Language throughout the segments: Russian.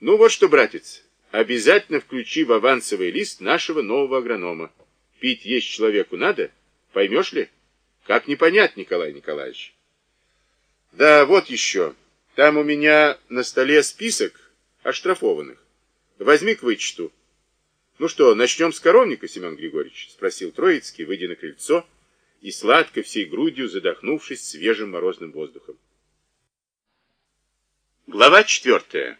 Ну вот что, братец, обязательно включи в авансовый лист нашего нового агронома. Пить есть человеку надо, поймешь ли? Как не понять, Николай Николаевич? Да, вот еще. Там у меня на столе список оштрафованных. Возьми к вычету. Ну что, начнем с коровника, Семен Григорьевич? Спросил Троицкий, выйдя на крыльцо и сладко всей грудью задохнувшись свежим морозным воздухом. Глава четвертая.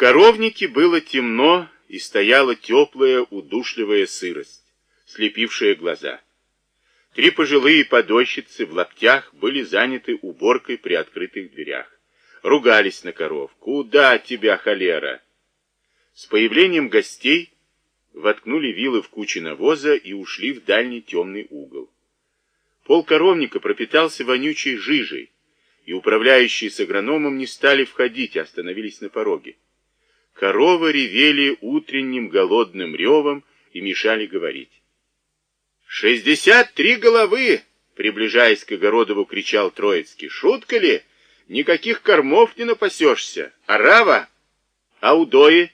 Коровнике было темно и стояла теплая удушливая сырость, слепившая глаза. Три пожилые подощицы в лаптях были заняты уборкой при открытых дверях. Ругались на коров. «Куда тебя, холера?» С появлением гостей воткнули вилы в кучи навоза и ушли в дальний темный угол. Пол коровника пропитался вонючей жижей, и управляющие с агрономом не стали входить, а остановились на пороге. Коровы ревели утренним голодным ревом и мешали говорить. «Шестьдесят три головы!» Приближаясь к Огородову, кричал Троицкий. «Шутка ли? Никаких кормов не напасешься. Арава? А удои?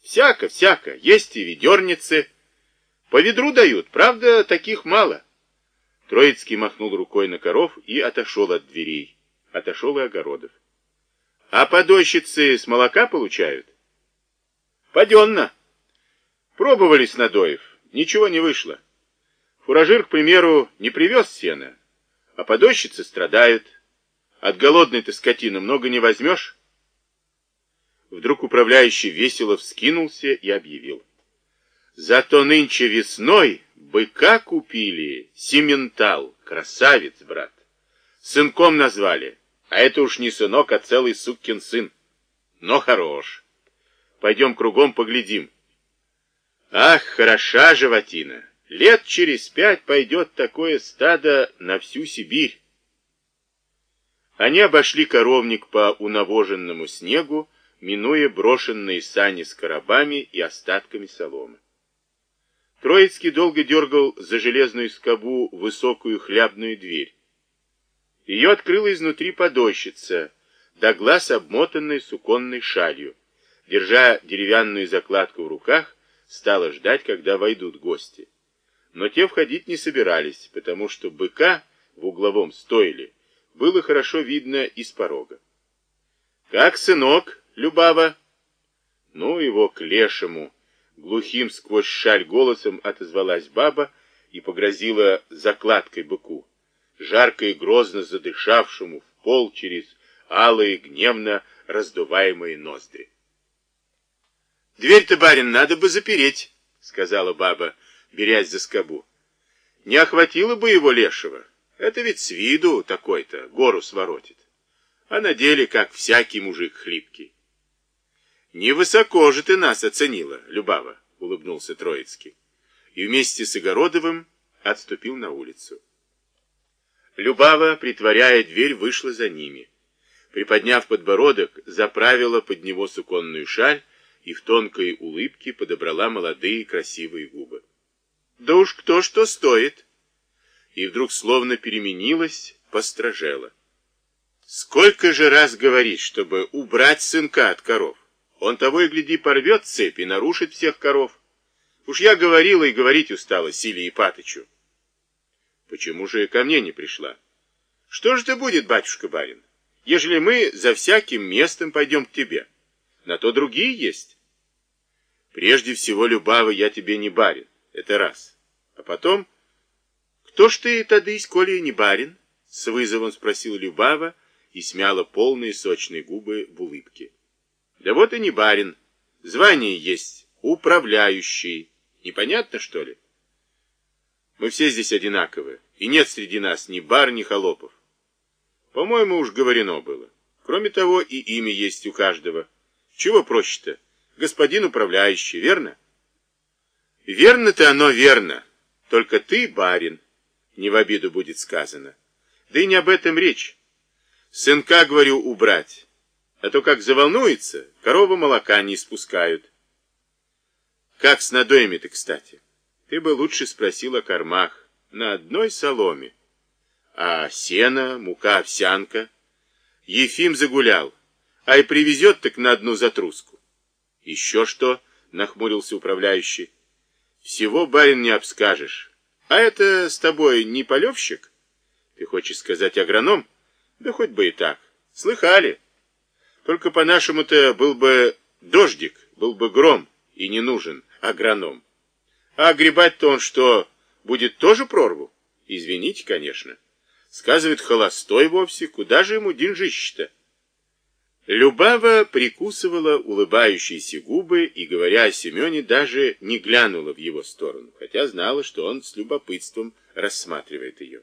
Всяко, всяко. Есть и ведерницы. По ведру дают, правда, таких мало». Троицкий махнул рукой на коров и отошел от дверей. Отошел и Огородов. «А подойщицы с молока получают?» «Паденно. Пробовали с надоев. Ничего не вышло». Фуражир, к примеру, не привез сена, а подойщицы страдают. От голодной-то скотины много не возьмешь. Вдруг управляющий весело вскинулся и объявил. Зато нынче весной быка купили, сементал, красавец, брат. Сынком назвали, а это уж не сынок, а целый сукин сын. Но хорош. Пойдем кругом поглядим. Ах, хороша животина. Лет через пять пойдет такое стадо на всю Сибирь. Они обошли коровник по унавоженному снегу, минуя брошенные сани с коробами и остатками соломы. Троицкий долго дергал за железную скобу высокую хлябную дверь. Ее открыла изнутри подощица, до глаз обмотанной суконной шалью. Держа деревянную закладку в руках, стала ждать, когда войдут гости но те входить не собирались, потому что быка в угловом стойле было хорошо видно из порога. «Как сынок, Любава?» «Ну его к лешему!» Глухим сквозь шаль голосом отозвалась баба и погрозила закладкой быку, жарко и грозно задышавшему в пол через алые гневно раздуваемые ноздри. «Дверь-то, барин, надо бы запереть», — сказала баба, — берясь за скобу. Не охватило бы его лешего. Это ведь с виду такой-то гору своротит. А на деле, как всякий мужик хлипкий. «Невысоко же ты нас оценила, Любава», — улыбнулся Троицкий. И вместе с Огородовым отступил на улицу. Любава, притворяя дверь, вышла за ними. Приподняв подбородок, заправила под него суконную шаль и в тонкой улыбке подобрала молодые красивые губы. Да уж кто что стоит. И вдруг словно переменилась, постражела. Сколько же раз говорить, чтобы убрать сынка от коров? Он того и гляди порвет цепь и нарушит всех коров. Уж я говорила и говорить устала Силе Ипатычу. Почему же ко мне не пришла? Что же это будет, батюшка-барин, ежели мы за всяким местом пойдем к тебе? На то другие есть. Прежде всего, Любава, я тебе не барин. Это раз. А потом, кто ж ты, тадысь, коли не барин? С вызовом спросил Любава и смяла полные сочные губы в улыбке. Да вот и не барин. Звание есть управляющий. Непонятно, что ли? Мы все здесь одинаковы, и нет среди нас ни бар, ни холопов. По-моему, уж говорено было. Кроме того, и имя есть у каждого. Чего проще-то? Господин управляющий, верно? Верно-то оно верно. Только ты, барин, не в обиду будет сказано. Да и не об этом речь. Сынка, говорю, убрать. А то как заволнуется, корова молока не спускают. Как с надоями-то, кстати? Ты бы лучше спросил о кормах. На одной соломе. А сено, мука, овсянка? Ефим загулял. а и привезет так на одну затруску. Еще что, нахмурился управляющий. Всего, барин, не обскажешь. А это с тобой не полевщик? Ты хочешь сказать агроном? Да хоть бы и так. Слыхали? Только по-нашему-то был бы дождик, был бы гром, и не нужен агроном. А гребать-то он что, будет тоже прорву? Извините, конечно. Сказывает, холостой вовсе, куда же ему деньжище-то? Любава прикусывала улыбающиеся губы и, говоря о Семене, даже не глянула в его сторону, хотя знала, что он с любопытством рассматривает ее.